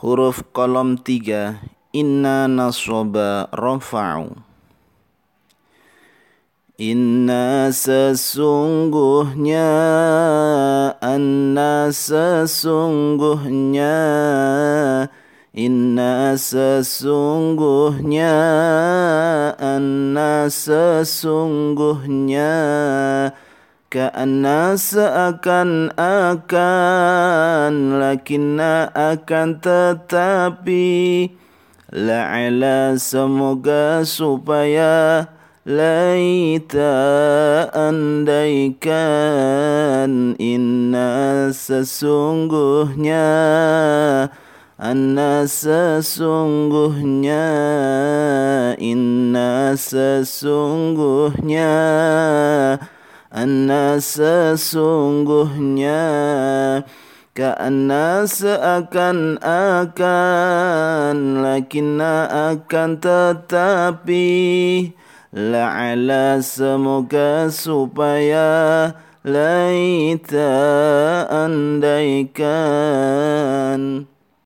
Huruf kolom tiga. Inna nasroba rafa'u. Inna sesungguhnya Anna sesungguhnya Inna sesungguhnya Anna sesungguhnya Ka'anna seakan-akan Lakinna akan tetapi La'ala semoga supaya Laita andaikan Inna sesungguhnya Anna sesungguhnya Inna sesungguhnya Anna sesungguhnya Karena seakan-akan Lakinna akan tetapi La'ala semoga supaya Laita andaikan